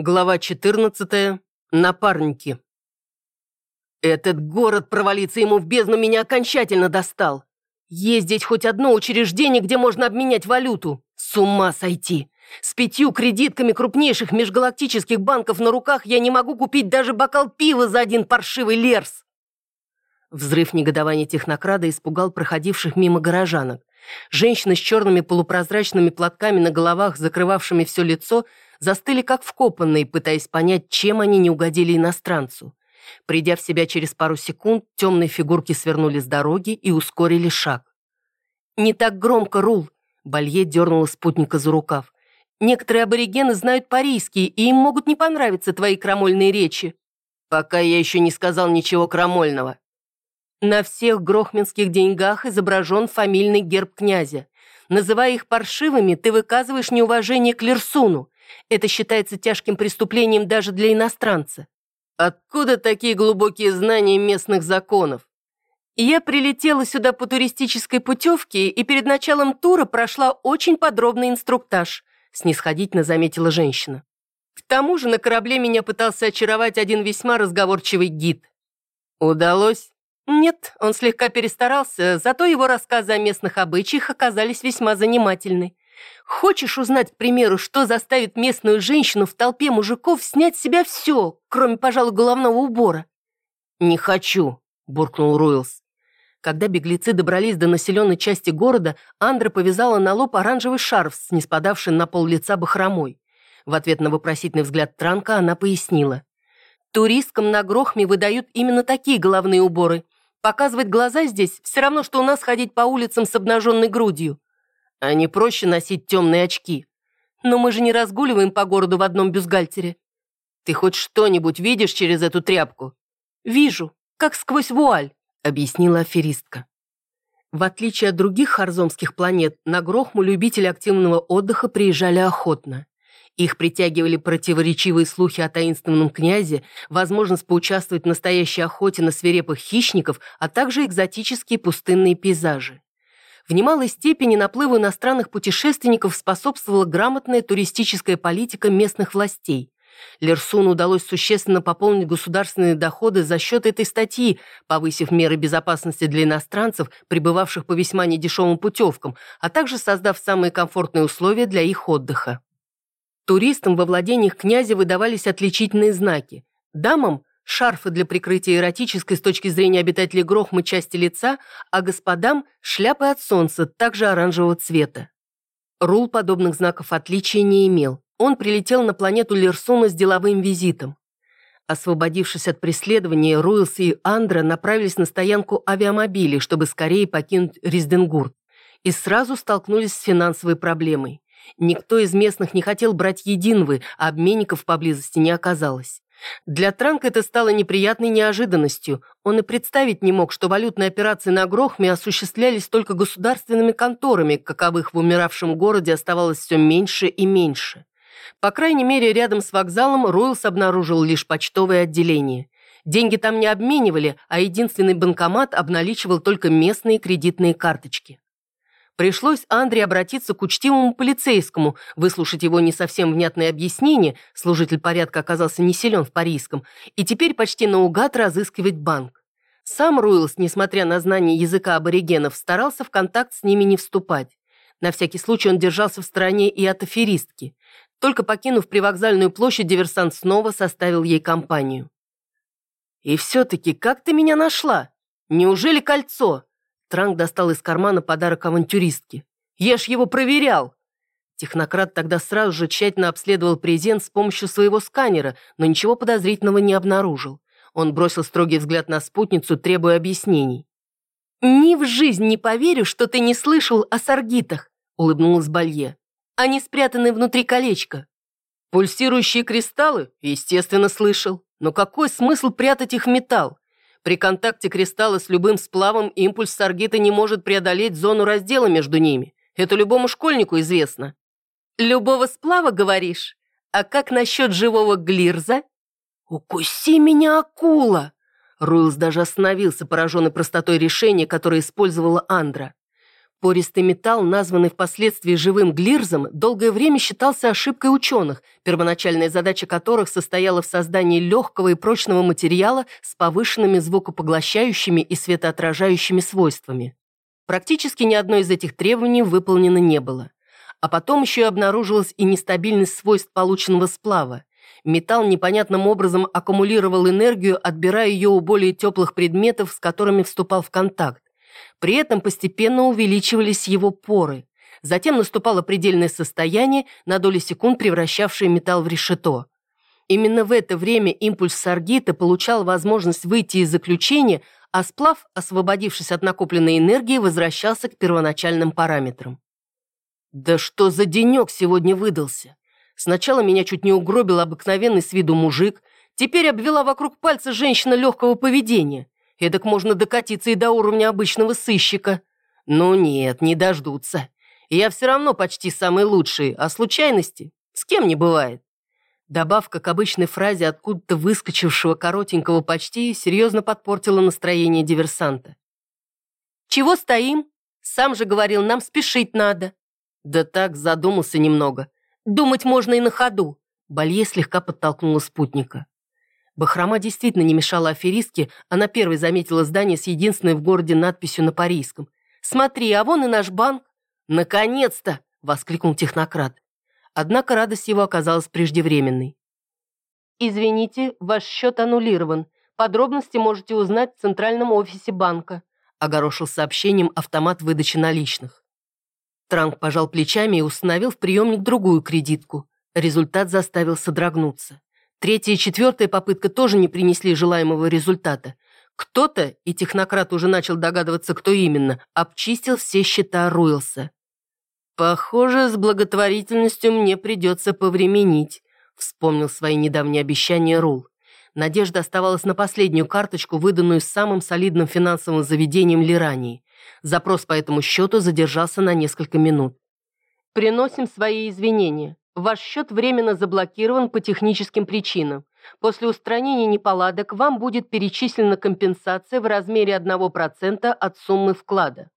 Глава 14. Напарники. Этот город провалиться ему в бездну меня окончательно достал. Ездить хоть одно учреждение, где можно обменять валюту. С ума сойти. С пятью кредитками крупнейших межгалактических банков на руках я не могу купить даже бокал пива за один паршивый лерс. Взрыв негодования технокрада испугал проходивших мимо горожанок. Женщины с черными полупрозрачными платками на головах, закрывавшими все лицо, застыли как вкопанные, пытаясь понять, чем они не угодили иностранцу. Придя в себя через пару секунд, темные фигурки свернули с дороги и ускорили шаг. «Не так громко, Рул!» Балье дернула спутника за рукав. «Некоторые аборигены знают парийский, и им могут не понравиться твои крамольные речи». «Пока я еще не сказал ничего крамольного». На всех грохменских деньгах изображен фамильный герб князя. Называя их паршивыми, ты выказываешь неуважение к Лерсуну. Это считается тяжким преступлением даже для иностранца. Откуда такие глубокие знания местных законов? Я прилетела сюда по туристической путевке и перед началом тура прошла очень подробный инструктаж, снисходительно заметила женщина. К тому же на корабле меня пытался очаровать один весьма разговорчивый гид. Удалось? Нет, он слегка перестарался, зато его рассказы о местных обычаях оказались весьма занимательны. Хочешь узнать, к примеру, что заставит местную женщину в толпе мужиков снять с себя все, кроме, пожалуй, головного убора? «Не хочу», — буркнул Руэлс. Когда беглецы добрались до населенной части города, Андра повязала на лоб оранжевый шарф с неспадавшим на пол лица бахромой. В ответ на вопросительный взгляд Транка она пояснила. «Туристкам на Грохме выдают именно такие головные уборы. Показывать глаза здесь все равно, что у нас ходить по улицам с обнаженной грудью. А не проще носить темные очки. Но мы же не разгуливаем по городу в одном бюстгальтере. Ты хоть что-нибудь видишь через эту тряпку? Вижу, как сквозь вуаль, объяснила аферистка. В отличие от других харзомских планет, на Грохму любители активного отдыха приезжали охотно. Их притягивали противоречивые слухи о таинственном князе, возможность поучаствовать в настоящей охоте на свирепых хищников, а также экзотические пустынные пейзажи. В немалой степени наплыву иностранных путешественников способствовала грамотная туристическая политика местных властей. Лерсуну удалось существенно пополнить государственные доходы за счет этой статьи, повысив меры безопасности для иностранцев, прибывавших по весьма недешевым путевкам, а также создав самые комфортные условия для их отдыха. Туристам во владениях князя выдавались отличительные знаки. Дамам шарфы для прикрытия эротической с точки зрения обитателей Грохмы части лица, а господам – шляпы от солнца, также оранжевого цвета. Рул подобных знаков отличия не имел. Он прилетел на планету Лерсуна с деловым визитом. Освободившись от преследования, Руэлс и Андра направились на стоянку авиамобилей, чтобы скорее покинуть Ризденгурт, и сразу столкнулись с финансовой проблемой. Никто из местных не хотел брать единвы, а обменников поблизости не оказалось. Для Транка это стало неприятной неожиданностью. Он и представить не мог, что валютные операции на Грохме осуществлялись только государственными конторами, каковых в умиравшем городе оставалось все меньше и меньше. По крайней мере, рядом с вокзалом Ройлс обнаружил лишь почтовое отделение. Деньги там не обменивали, а единственный банкомат обналичивал только местные кредитные карточки. Пришлось Андре обратиться к учтивому полицейскому, выслушать его не совсем внятное объяснение, служитель порядка оказался не силен в парийском, и теперь почти наугад разыскивать банк. Сам Руэлс, несмотря на знание языка аборигенов, старался в контакт с ними не вступать. На всякий случай он держался в стороне и от аферистки. Только покинув привокзальную площадь, диверсант снова составил ей компанию. «И все-таки, как ты меня нашла? Неужели кольцо?» Транк достал из кармана подарок авантюристке. «Я ж его проверял!» Технократ тогда сразу же тщательно обследовал презент с помощью своего сканера, но ничего подозрительного не обнаружил. Он бросил строгий взгляд на спутницу, требуя объяснений. «Ни в жизнь не поверю, что ты не слышал о саргитах», — улыбнулась Балье. «Они спрятаны внутри колечка». «Пульсирующие кристаллы? Естественно, слышал. Но какой смысл прятать их в металл? При контакте кристалла с любым сплавом импульс саргита не может преодолеть зону раздела между ними. Это любому школьнику известно. «Любого сплава, говоришь? А как насчет живого глирза?» «Укуси меня, акула!» Руэлс даже остановился, пораженный простотой решения, которое использовала Андра. Пористый металл, названный впоследствии живым глирзом, долгое время считался ошибкой ученых, первоначальная задача которых состояла в создании легкого и прочного материала с повышенными звукопоглощающими и светоотражающими свойствами. Практически ни одно из этих требований выполнено не было. А потом еще и обнаружилась и нестабильность свойств полученного сплава. Металл непонятным образом аккумулировал энергию, отбирая ее у более теплых предметов, с которыми вступал в контакт. При этом постепенно увеличивались его поры. Затем наступало предельное состояние, на доли секунд превращавшее металл в решето. Именно в это время импульс Саргита получал возможность выйти из заключения, а сплав, освободившись от накопленной энергии, возвращался к первоначальным параметрам. «Да что за денек сегодня выдался? Сначала меня чуть не угробил обыкновенный с виду мужик, теперь обвела вокруг пальца женщина легкого поведения. Эдак можно докатиться и до уровня обычного сыщика. Но нет, не дождутся. Я все равно почти самый лучший, а случайности с кем не бывает. Добавка к обычной фразе откуда-то выскочившего коротенького почти серьезно подпортила настроение диверсанта. «Чего стоим? Сам же говорил, нам спешить надо». Да так, задумался немного. Думать можно и на ходу. Балье слегка подтолкнула спутника. Бахрома действительно не мешала аферистке, она первой заметила здание с единственной в городе надписью на парийском. «Смотри, а вон и наш банк!» «Наконец-то!» — воскликнул технократ. Однако радость его оказалась преждевременной. «Извините, ваш счет аннулирован. Подробности можете узнать в центральном офисе банка», — огорошил сообщением автомат выдачи наличных. Транк пожал плечами и установил в приемник другую кредитку. Результат заставил содрогнуться. Третья и четвертая попытка тоже не принесли желаемого результата. Кто-то, и технократ уже начал догадываться, кто именно, обчистил все счета Руэлса. «Похоже, с благотворительностью мне придется повременить», вспомнил свои недавние обещания Рул. Надежда оставалась на последнюю карточку, выданную самым солидным финансовым заведением Лирании. Запрос по этому счету задержался на несколько минут. «Приносим свои извинения. Ваш счет временно заблокирован по техническим причинам. После устранения неполадок вам будет перечислена компенсация в размере 1% от суммы вклада.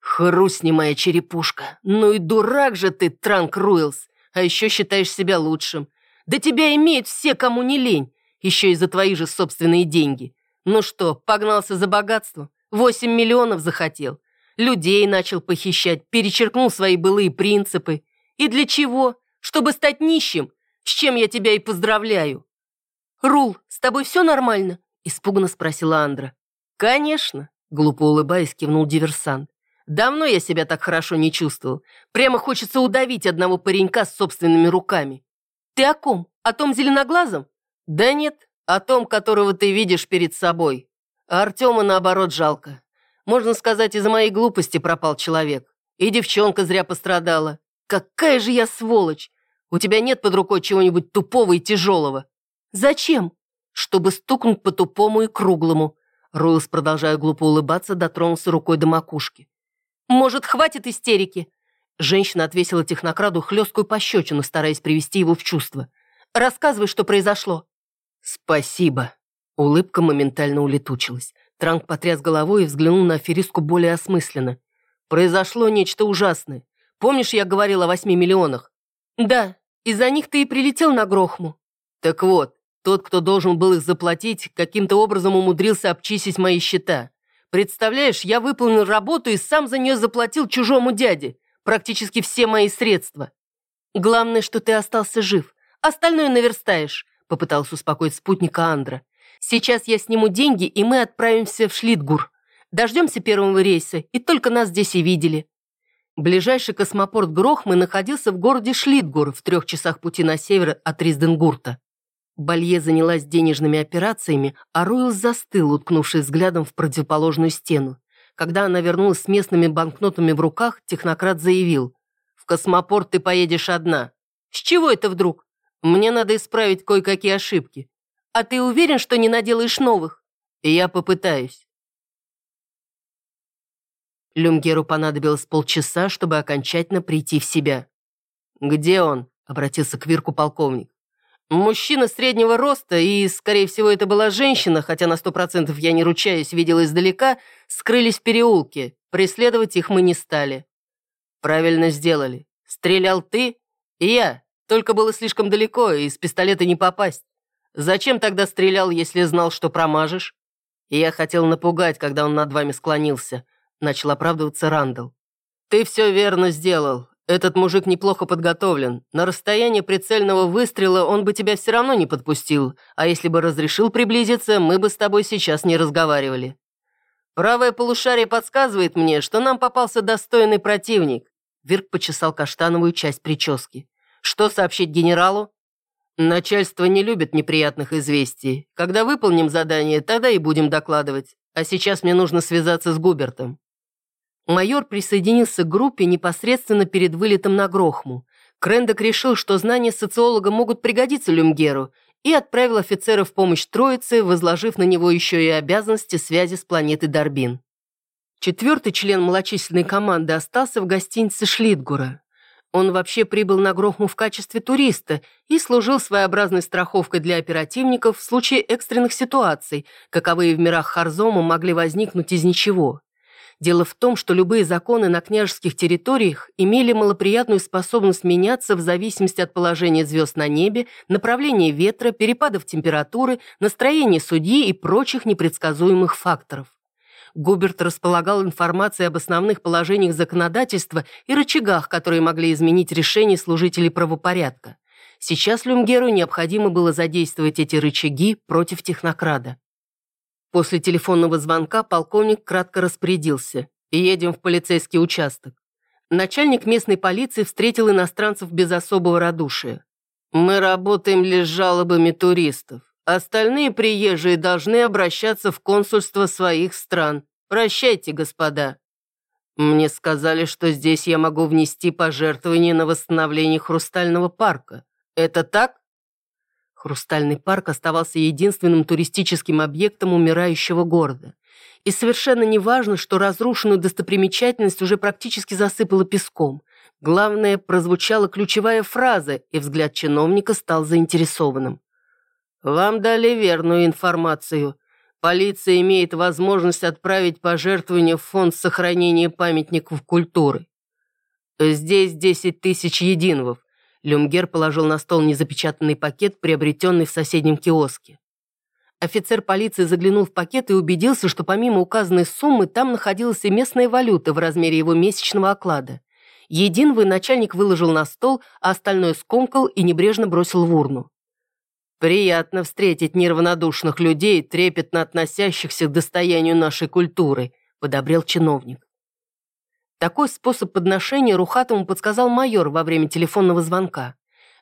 Хрустни моя черепушка. Ну и дурак же ты, Транк Руэлс. А еще считаешь себя лучшим. Да тебя имеют все, кому не лень. Еще и за твои же собственные деньги. Ну что, погнался за богатство? Восемь миллионов захотел. Людей начал похищать, перечеркнул свои былые принципы. И для чего? Чтобы стать нищим, с чем я тебя и поздравляю». «Рул, с тобой все нормально?» – испуганно спросила Андра. «Конечно», – глупо улыбаясь, кивнул диверсант. «Давно я себя так хорошо не чувствовал. Прямо хочется удавить одного паренька с собственными руками». «Ты о ком? О том зеленоглазом?» «Да нет, о том, которого ты видишь перед собой. А Артема, наоборот, жалко. Можно сказать, из-за моей глупости пропал человек. И девчонка зря пострадала. Какая же я сволочь! У тебя нет под рукой чего-нибудь тупого и тяжелого?» «Зачем?» «Чтобы стукнуть по тупому и круглому». Руэлс, продолжая глупо улыбаться, дотронулся рукой до макушки. «Может, хватит истерики?» Женщина отвесила технокраду хлесткую пощечину, стараясь привести его в чувство. «Рассказывай, что произошло». «Спасибо». Улыбка моментально улетучилась. Транк потряс головой и взглянул на аферистку более осмысленно. «Произошло нечто ужасное. Помнишь, я говорил о восьми миллионах? «Да, из-за них ты и прилетел на Грохму». «Так вот, тот, кто должен был их заплатить, каким-то образом умудрился обчистить мои счета. Представляешь, я выполнил работу и сам за нее заплатил чужому дяде. Практически все мои средства. Главное, что ты остался жив. Остальное наверстаешь», — попытался успокоить спутника Андра. «Сейчас я сниму деньги, и мы отправимся в Шлитгур. Дождемся первого рейса, и только нас здесь и видели. Ближайший космопорт Грохмы находился в городе Шлитгур в трех часах пути на север от Ризденгурта. Балье занялась денежными операциями, а Руэлс застыл, уткнувшись взглядом в противоположную стену. Когда она вернулась с местными банкнотами в руках, технократ заявил, «В космопорт ты поедешь одна». «С чего это вдруг?» «Мне надо исправить кое-какие ошибки». «А ты уверен, что не наделаешь новых?» «Я попытаюсь». Люмгеру понадобилось полчаса, чтобы окончательно прийти в себя. «Где он?» — обратился к Вирку полковник. Мужчина среднего роста, и, скорее всего, это была женщина, хотя на сто процентов я не ручаюсь, видела издалека, скрылись в переулке. Преследовать их мы не стали. Правильно сделали. Стрелял ты и я. Только было слишком далеко, и из пистолета не попасть. Зачем тогда стрелял, если знал, что промажешь? Я хотел напугать, когда он над вами склонился. Начал оправдываться Рандall. Ты все верно сделал. Этот мужик неплохо подготовлен. На расстоянии прицельного выстрела он бы тебя все равно не подпустил, а если бы разрешил приблизиться, мы бы с тобой сейчас не разговаривали. Правое полушарие подсказывает мне, что нам попался достойный противник. Вирк почесал каштановую часть прически. Что сообщить генералу? Начальство не любит неприятных известий. Когда выполним задание, тогда и будем докладывать. А сейчас мне нужно связаться с Губертом. Майор присоединился к группе непосредственно перед вылетом на Грохму. Крендок решил, что знания социолога могут пригодиться Люмгеру, и отправил офицера в помощь троице, возложив на него еще и обязанности связи с планетой Дарбин. Четвертый член малочисленной команды остался в гостинице Шлитгура. Он вообще прибыл на Грохму в качестве туриста и служил своеобразной страховкой для оперативников в случае экстренных ситуаций, каковые в мирах Харзома могли возникнуть из ничего. Дело в том, что любые законы на княжеских территориях имели малоприятную способность меняться в зависимости от положения звезд на небе, направления ветра, перепадов температуры, настроения судьи и прочих непредсказуемых факторов. Губерт располагал информацией об основных положениях законодательства и рычагах, которые могли изменить решения служителей правопорядка. Сейчас Люмгеру необходимо было задействовать эти рычаги против технокрада. После телефонного звонка полковник кратко распорядился. «Едем в полицейский участок». Начальник местной полиции встретил иностранцев без особого радушия. «Мы работаем лишь жалобами туристов. Остальные приезжие должны обращаться в консульство своих стран. Прощайте, господа». Мне сказали, что здесь я могу внести пожертвование на восстановление Хрустального парка. Это так? Хрустальный парк оставался единственным туристическим объектом умирающего города. И совершенно не важно, что разрушенную достопримечательность уже практически засыпало песком. Главное, прозвучала ключевая фраза, и взгляд чиновника стал заинтересованным. «Вам дали верную информацию. Полиция имеет возможность отправить пожертвования в фонд сохранения памятников культуры. Здесь 10 тысяч единовов. Люмгер положил на стол незапечатанный пакет, приобретенный в соседнем киоске. Офицер полиции заглянул в пакет и убедился, что помимо указанной суммы там находилась и местная валюта в размере его месячного оклада. Единовый начальник выложил на стол, а остальное скомкал и небрежно бросил в урну. «Приятно встретить неравнодушных людей, трепетно относящихся к достоянию нашей культуры», – подобрел чиновник. Такой способ подношения Рухатому подсказал майор во время телефонного звонка.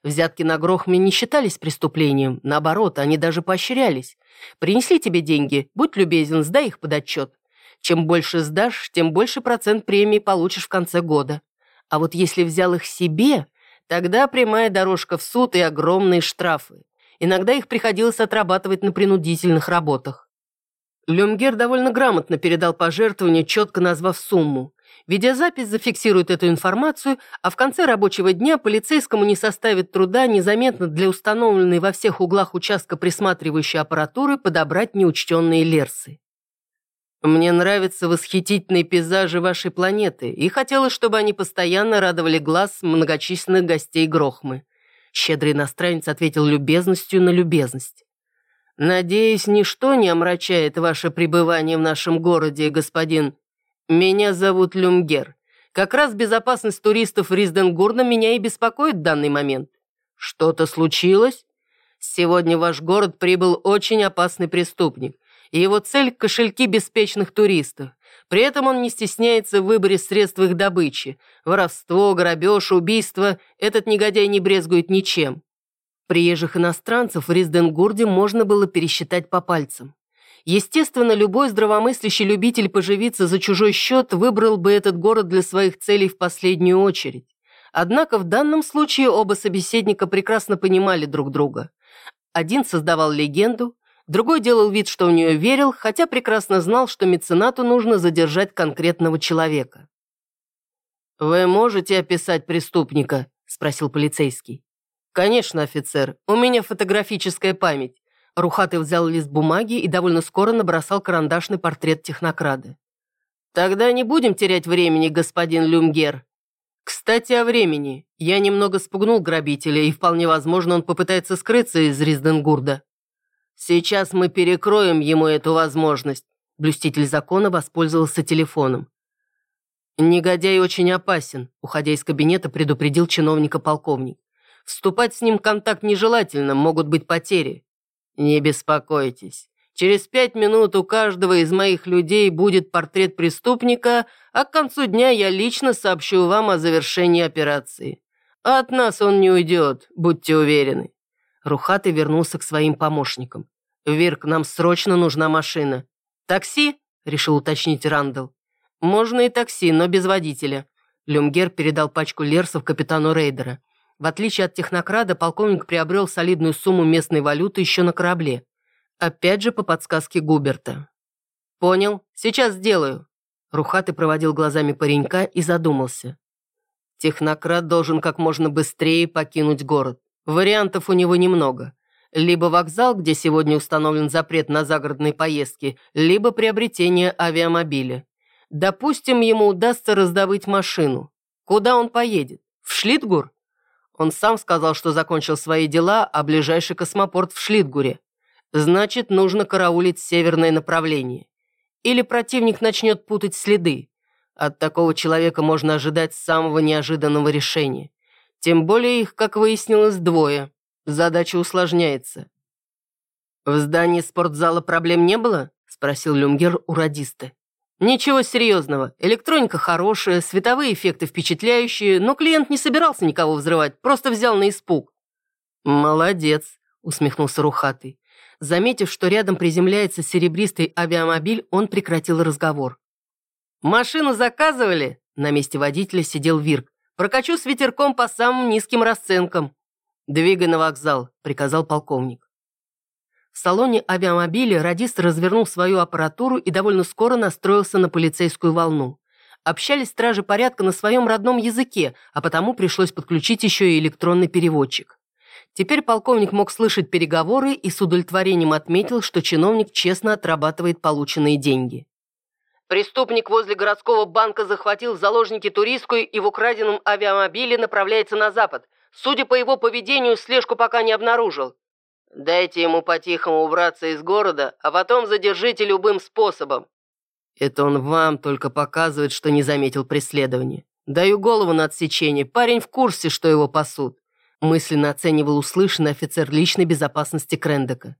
Взятки на Грохме не считались преступлением, наоборот, они даже поощрялись. Принесли тебе деньги, будь любезен, сдай их под отчет. Чем больше сдашь, тем больше процент премии получишь в конце года. А вот если взял их себе, тогда прямая дорожка в суд и огромные штрафы. Иногда их приходилось отрабатывать на принудительных работах. Люмгер довольно грамотно передал пожертвование, четко назвав сумму. Видеозапись зафиксирует эту информацию, а в конце рабочего дня полицейскому не составит труда незаметно для установленной во всех углах участка присматривающей аппаратуры подобрать неучтенные лерсы. Мне нравятся восхитительные пейзажи вашей планеты, и хотелось, чтобы они постоянно радовали глаз многочисленных гостей Грохмы. Щедрый иностранец ответил любезностью на любезность. «Надеюсь, ничто не омрачает ваше пребывание в нашем городе, господин «Меня зовут Люмгер. Как раз безопасность туристов Ризденгурна меня и беспокоит в данный момент. Что-то случилось? Сегодня в ваш город прибыл очень опасный преступник, его цель – кошельки беспечных туристов. При этом он не стесняется в выборе средств их добычи. Воровство, грабеж, убийство – этот негодяй не брезгует ничем. Приезжих иностранцев в Ризденгурде можно было пересчитать по пальцам. Естественно, любой здравомыслящий любитель поживиться за чужой счет выбрал бы этот город для своих целей в последнюю очередь. Однако в данном случае оба собеседника прекрасно понимали друг друга. Один создавал легенду, другой делал вид, что в нее верил, хотя прекрасно знал, что меценату нужно задержать конкретного человека. «Вы можете описать преступника?» – спросил полицейский. «Конечно, офицер, у меня фотографическая память». Рухатый взял лист бумаги и довольно скоро набросал карандашный портрет технокрада. «Тогда не будем терять времени, господин Люмгер. Кстати, о времени. Я немного спугнул грабителя, и вполне возможно, он попытается скрыться из Ризденгурда. Сейчас мы перекроем ему эту возможность». Блюститель закона воспользовался телефоном. «Негодяй очень опасен», — уходя из кабинета, предупредил чиновника полковник. «Вступать с ним в контакт нежелательно, могут быть потери». «Не беспокойтесь. Через пять минут у каждого из моих людей будет портрет преступника, а к концу дня я лично сообщу вам о завершении операции. от нас он не уйдет, будьте уверены». Рухатый вернулся к своим помощникам. «Вирк, нам срочно нужна машина». «Такси?» — решил уточнить Рандall. «Можно и такси, но без водителя». Люмгер передал пачку лерсов капитану Рейдера. В отличие от технокрада, полковник приобрел солидную сумму местной валюты еще на корабле. Опять же по подсказке Губерта. «Понял. Сейчас сделаю». Рухатый проводил глазами паренька и задумался. Технократ должен как можно быстрее покинуть город. Вариантов у него немного. Либо вокзал, где сегодня установлен запрет на загородные поездки, либо приобретение авиамобиля. Допустим, ему удастся раздобыть машину. Куда он поедет? В Шлитгур? Он сам сказал, что закончил свои дела, а ближайший космопорт в Шлитгуре. Значит, нужно караулить северное направление. Или противник начнет путать следы. От такого человека можно ожидать самого неожиданного решения. Тем более их, как выяснилось, двое. Задача усложняется. «В здании спортзала проблем не было?» – спросил Люмгер у радиста. «Ничего серьезного. Электроника хорошая, световые эффекты впечатляющие, но клиент не собирался никого взрывать, просто взял на испуг». «Молодец», – усмехнулся Рухатый. Заметив, что рядом приземляется серебристый авиамобиль, он прекратил разговор. «Машину заказывали?» На месте водителя сидел Вирк. «Прокачу с ветерком по самым низким расценкам». «Двигай на вокзал», — приказал полковник. В салоне авиамобиля радист развернул свою аппаратуру и довольно скоро настроился на полицейскую волну. Общались стражи порядка на своем родном языке, а потому пришлось подключить еще и электронный переводчик. Теперь полковник мог слышать переговоры и с удовлетворением отметил, что чиновник честно отрабатывает полученные деньги. Преступник возле городского банка захватил в заложники туристскую и в украденном авиамобиле направляется на запад. Судя по его поведению, слежку пока не обнаружил. Дайте ему по-тихому убраться из города, а потом задержите любым способом. Это он вам только показывает, что не заметил преследования. Даю голову на отсечение. Парень в курсе, что его пасут. Мысленно оценивал услышанный офицер личной безопасности Крендека.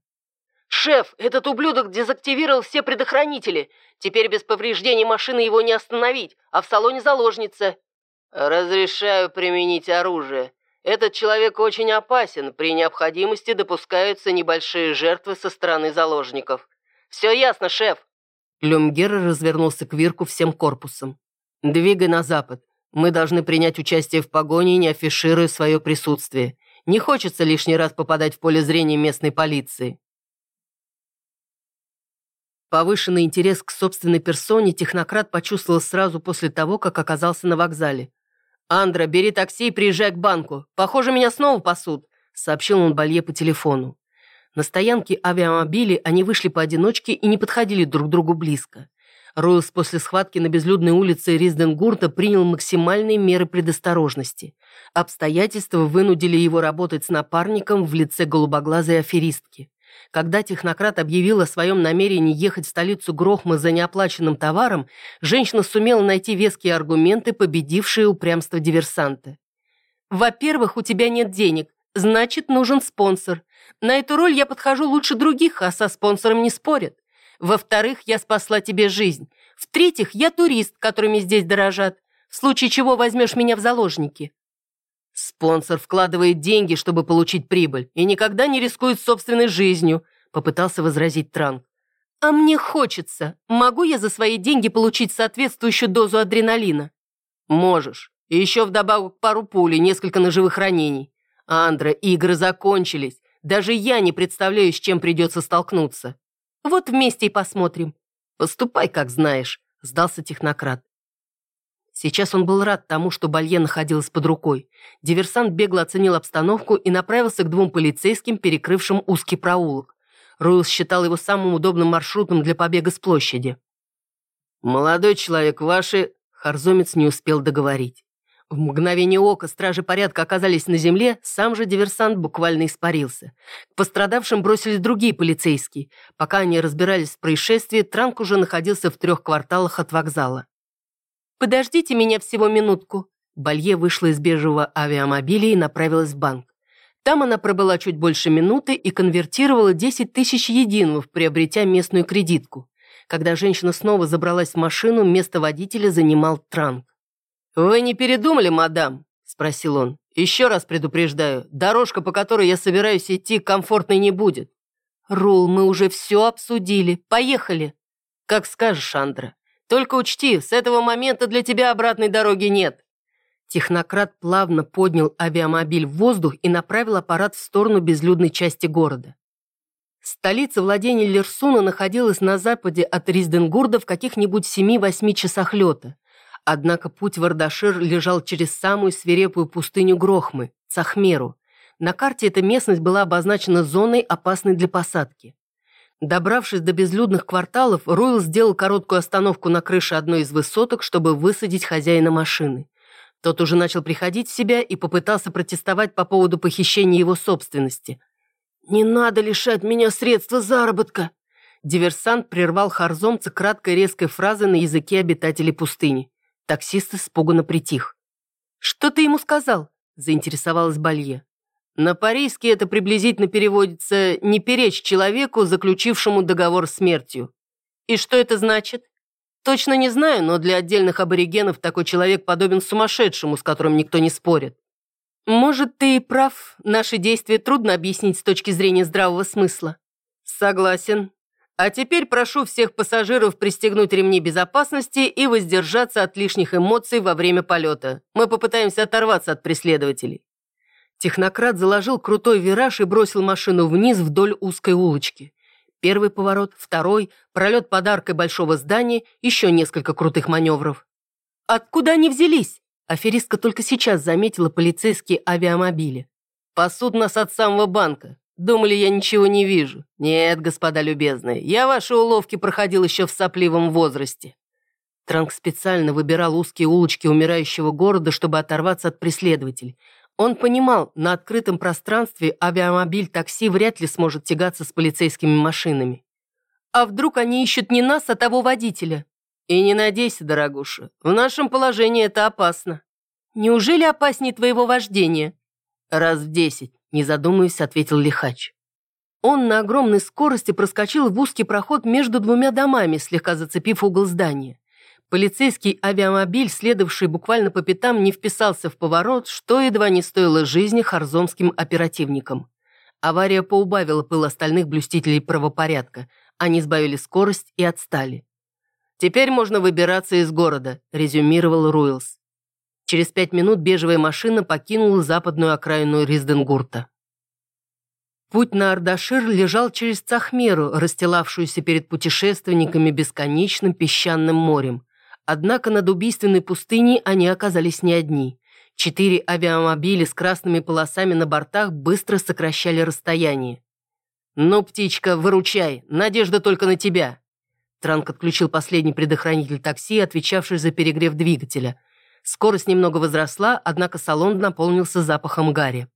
«Шеф, этот ублюдок дезактивировал все предохранители. Теперь без повреждений машины его не остановить, а в салоне заложница». «Разрешаю применить оружие. Этот человек очень опасен, при необходимости допускаются небольшие жертвы со стороны заложников. Все ясно, шеф». Люмгер развернулся к Вирку всем корпусом. «Двигай на запад. Мы должны принять участие в погоне, не афишируя свое присутствие. Не хочется лишний раз попадать в поле зрения местной полиции». Повышенный интерес к собственной персоне технократ почувствовал сразу после того, как оказался на вокзале. «Андра, бери такси и приезжай к банку. Похоже, меня снова пасут», — сообщил он Балье по телефону. На стоянке авиамобилей они вышли поодиночке и не подходили друг к другу близко. Ройлс после схватки на безлюдной улице Ризденгурта принял максимальные меры предосторожности. Обстоятельства вынудили его работать с напарником в лице голубоглазой аферистки. Когда технократ объявил о своем намерении ехать в столицу Грохма за неоплаченным товаром, женщина сумела найти веские аргументы, победившие упрямство диверсанта. «Во-первых, у тебя нет денег, значит, нужен спонсор. На эту роль я подхожу лучше других, а со спонсором не спорят. Во-вторых, я спасла тебе жизнь. В-третьих, я турист, которыми здесь дорожат. В случае чего возьмешь меня в заложники. «Спонсор вкладывает деньги, чтобы получить прибыль, и никогда не рискует собственной жизнью», попытался возразить Транк. «А мне хочется. Могу я за свои деньги получить соответствующую дозу адреналина?» «Можешь. И еще вдобавок пару пулей, несколько ножевых ранений. Андра, игры закончились. Даже я не представляю, с чем придется столкнуться. Вот вместе и посмотрим. Поступай, как знаешь», сдался технократ. Сейчас он был рад тому, что Балье находилась под рукой. Диверсант бегло оценил обстановку и направился к двум полицейским, перекрывшим узкий проулок. Руэлс считал его самым удобным маршрутом для побега с площади. «Молодой человек, ваши...» Харзомец не успел договорить. В мгновение ока стражи порядка оказались на земле, сам же диверсант буквально испарился. К пострадавшим бросились другие полицейские. Пока они разбирались в происшествии, Транк уже находился в трех кварталах от вокзала. «Подождите меня всего минутку». Балье вышла из бежевого авиамобиля и направилась в банк. Там она пробыла чуть больше минуты и конвертировала 10 тысяч единовых, приобретя местную кредитку. Когда женщина снова забралась в машину, место водителя занимал Транк. «Вы не передумали, мадам?» – спросил он. «Еще раз предупреждаю, дорожка, по которой я собираюсь идти, комфортной не будет». «Рул, мы уже все обсудили. Поехали». «Как скажешь, Андра. Только учти, с этого момента для тебя обратной дороги нет». Технократ плавно поднял авиамобиль в воздух и направил аппарат в сторону безлюдной части города. Столица владения Лерсуна находилась на западе от Ризденгурда в каких-нибудь 7-8 часах лета. Однако путь в Ардашир лежал через самую свирепую пустыню Грохмы, Цахмеру. На карте эта местность была обозначена зоной, опасной для посадки. Добравшись до безлюдных кварталов, Руил сделал короткую остановку на крыше одной из высоток, чтобы высадить хозяина машины. Тот уже начал приходить в себя и попытался протестовать по поводу похищения его собственности. «Не надо лишать меня средства заработка!» Диверсант прервал Харзомца краткой резкой фразой на языке обитателей пустыни. Таксист испуганно притих. «Что ты ему сказал?» – заинтересовалась Балье. На парийский это приблизительно переводится «не перечь человеку, заключившему договор смертью». И что это значит? Точно не знаю, но для отдельных аборигенов такой человек подобен сумасшедшему, с которым никто не спорит. Может, ты и прав, наши действия трудно объяснить с точки зрения здравого смысла. Согласен. А теперь прошу всех пассажиров пристегнуть ремни безопасности и воздержаться от лишних эмоций во время полета. Мы попытаемся оторваться от преследователей. Технократ заложил крутой вираж и бросил машину вниз вдоль узкой улочки. Первый поворот, второй, пролет подаркой большого здания, еще несколько крутых маневров. Откуда они взялись? Аферистка только сейчас заметила полицейские авиамобили. «Пасут нас от самого банка. Думали, я ничего не вижу. Нет, господа любезные, я ваши уловки проходил еще в сопливом возрасте». Транк специально выбирал узкие улочки умирающего города, чтобы оторваться от преследователей. Он понимал, на открытом пространстве авиамобиль-такси вряд ли сможет тягаться с полицейскими машинами. А вдруг они ищут не нас, а того водителя? И не надейся, дорогуша, в нашем положении это опасно. Неужели опаснее твоего вождения? Раз в десять, не задумываясь, ответил лихач. Он на огромной скорости проскочил в узкий проход между двумя домами, слегка зацепив угол здания. Полицейский авиамобиль, следовавший буквально по пятам, не вписался в поворот, что едва не стоило жизни харзомским оперативникам. Авария поубавила пыл остальных блюстителей правопорядка. Они сбавили скорость и отстали. «Теперь можно выбираться из города», – резюмировал Руэлс. Через пять минут бежевая машина покинула западную окраину Ризденгурта. Путь на Ардашир лежал через Цахмеру, расстилавшуюся перед путешественниками бесконечным песчаным морем. Однако над убийственной пустыней они оказались не одни. Четыре авиамобиля с красными полосами на бортах быстро сокращали расстояние. «Ну, птичка, выручай, надежда только на тебя!» Транк отключил последний предохранитель такси, отвечавший за перегрев двигателя. Скорость немного возросла, однако салон наполнился запахом гари.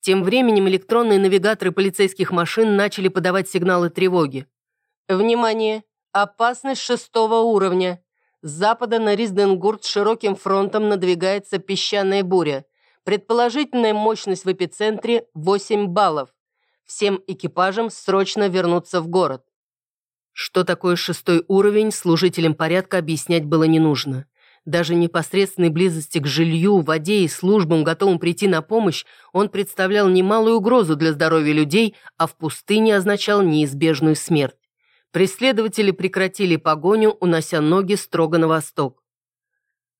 Тем временем электронные навигаторы полицейских машин начали подавать сигналы тревоги. «Внимание! Опасность шестого уровня! С запада на Ризденгурт широким фронтом надвигается песчаная буря. Предположительная мощность в эпицентре – 8 баллов. Всем экипажам срочно вернуться в город. Что такое шестой уровень, служителям порядка объяснять было не нужно. Даже непосредственной близости к жилью, воде и службам, готовым прийти на помощь, он представлял немалую угрозу для здоровья людей, а в пустыне означал неизбежную смерть. Преследователи прекратили погоню, унося ноги строго на восток.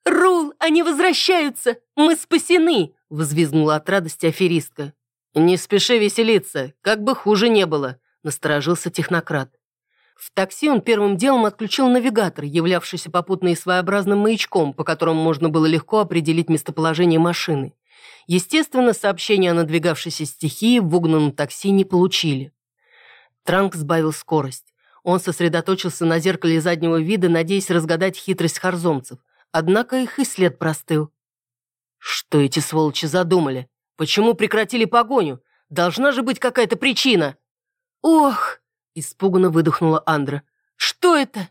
«Рул, они возвращаются! Мы спасены!» – взвизгнула от радости аферистка. «Не спеши веселиться, как бы хуже не было», – насторожился технократ. В такси он первым делом отключил навигатор, являвшийся попутно и своеобразным маячком, по которому можно было легко определить местоположение машины. Естественно, сообщения о надвигавшейся стихии в угнанном такси не получили. Транк сбавил скорость. Он сосредоточился на зеркале заднего вида, надеясь разгадать хитрость харзомцев. Однако их и след простыл. Что эти сволочи задумали? Почему прекратили погоню? Должна же быть какая-то причина. Ох! Испуганно выдохнула Андра. «Что это?»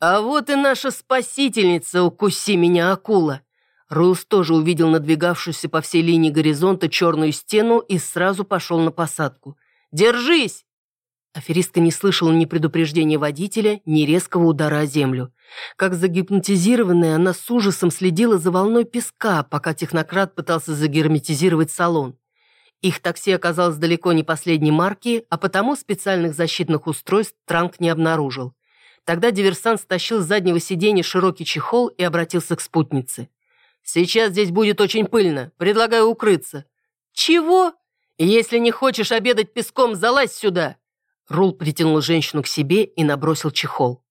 «А вот и наша спасительница, укуси меня, акула!» Роуз тоже увидел надвигавшуюся по всей линии горизонта черную стену и сразу пошел на посадку. «Держись!» Аферистка не слышала ни предупреждения водителя, ни резкого удара о землю. Как загипнотизированная, она с ужасом следила за волной песка, пока технократ пытался загерметизировать салон. Их такси оказалось далеко не последней марки, а потому специальных защитных устройств Транк не обнаружил. Тогда диверсант стащил с заднего сиденья широкий чехол и обратился к спутнице. «Сейчас здесь будет очень пыльно. Предлагаю укрыться». «Чего?» «Если не хочешь обедать песком, залазь сюда!» Рул притянул женщину к себе и набросил чехол.